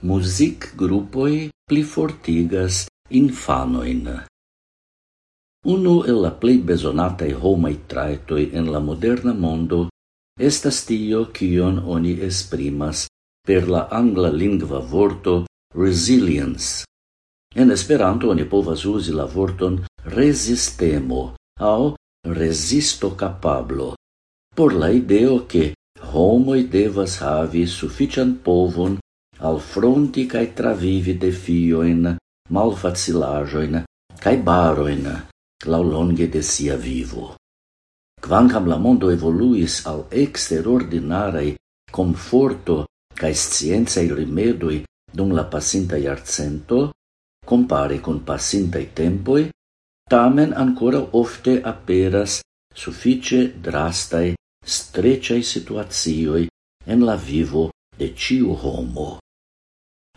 Muzikgrupoj plifortigas infanoin. Uno el la plei besonatae homai traetoi en la moderna mondo estas tio kion oni esprimas per la angla lingva vorto resilience. En Esperanto oni povas usi la vorton resistemo au resisto capablo por la ideo che homoi devas havi suffician povon alfronti cae travivi defioin, malfacilajoin, cae baroin, laulonge de sia vivo. Quancam la mondo evoluis al exterordinarei conforto cae scienzae rimedoi dum la pasinta iarcento, compare con pasintai tempoi, tamen ancora ofte aperas suffice drastae, streciai situatioi en la vivo de ciu homo.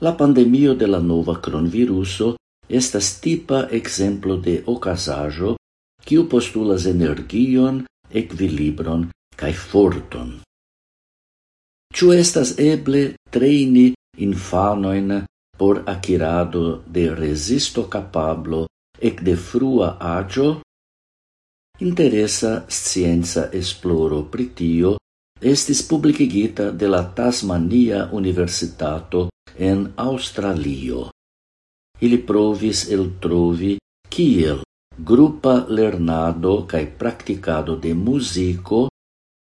La pandemio de la nova cronviruso estas tipa exemplo de ocasajo kiu postulas energion, equilibron cae forton. Ciu estas eble treini infanoin por acirado de resisto capablo ec de frua agio? Interesa scienza esploro pritio estis publicigita de la Tasmania Universitato en Australio. Ili provis eltrovi kiel grupa lernado kaj praktikado de muziko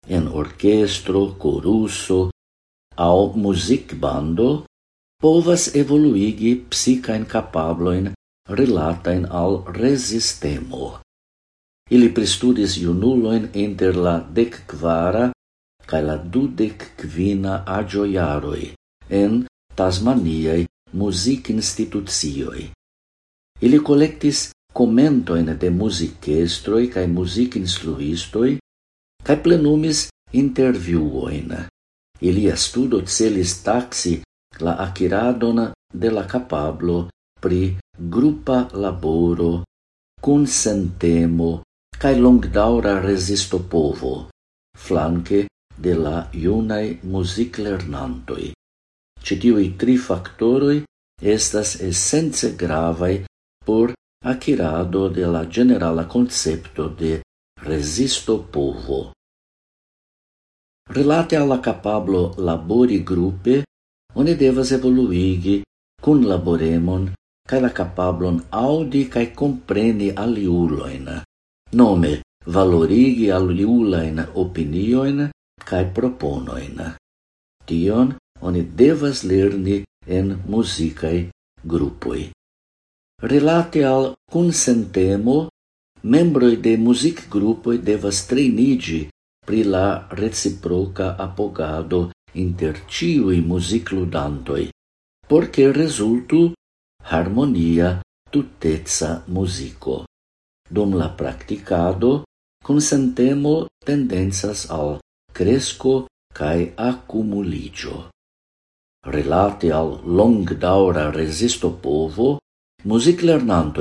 en orkestro, koruso aŭ muzikbando povas evoluigi psikajn kapabloin rilatajn al rezistemo. Ili pristudis junuloin inter la dec quara cae la dudec quina agioiaroi en tasmaniae music institutioi. Ili collectis commentoin de musicestroi cae musicinstruistoi cae plenumis interviuoin. Ilia studo celis taxi la aciradon de la capablo pri grupa laboro, consentemo cae longdaura resisto povo, flanque de la iunae musiclernantoi. Citiui tri factoroi estas essence gravae por acirado de la generala concepto de resisto povo. Relate alla capablo labori gruppe, oni devas evoluigi cun laboremon cae la capablon audi cae compreni aliuloin, nome valorigi aliulain opinioin cae proponoin. Tion oni devas lerni en musicae gruppoi. Relate al consentemo, membroi de music gruppoi devas trainigi pri la reciproca apogado inter ciui music ludantoi, porche resultu harmonia tutezza musico. Dum la practicado, consentemo tendenzas al cresco cae accumuligio. Relate al music rezistopovo,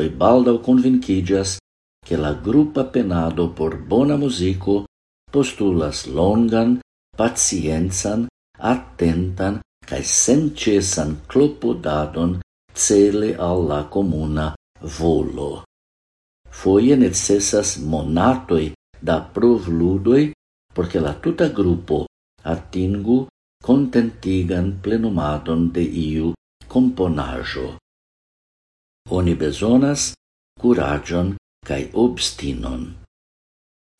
e baldaŭ konvinkiĝas, che la grupa penado por bona musico postulas longan, pacienzan, attentan cae sencesan clopodadon cele alla comuna volo. Foie necessas monatoi da provludoi porque la tuta grupo atingu contentigan plenumadon de iu componajo. Oni besonas curagion cae obstinon.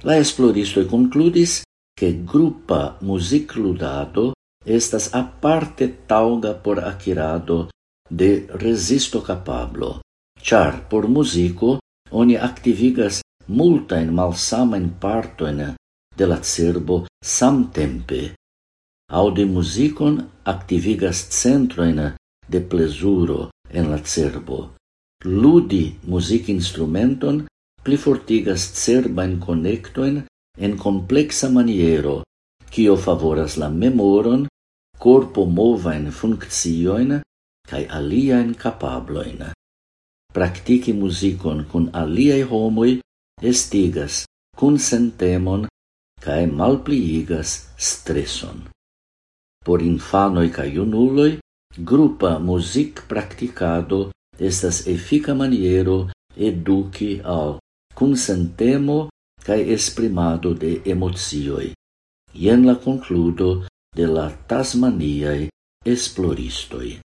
La esploristoi concludis che gruppa musicludado estas aparte tauga por acirado de resisto capablo, char por musico oni activigas multain malsamain partoin de la cerbo samtempe, Audi musicon activigas centroina de plezuro en la cerbo. Ludi muzikinstrumenton plifortigas cerbajn connectoin en complexa maniero, cio favoras la memoron, corpo movajn funkciojn alia aliajn capabloin. Practici musicon cun aliaj homoi estigas consentemon sentemon kaj malpliigas stresson por infanoi ca iunuloi, grupa music practicado estas efika maniero eduki al consentemo cae esprimado de emozioi. Ien la concludo de la tasmaniae esploristoi.